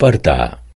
parta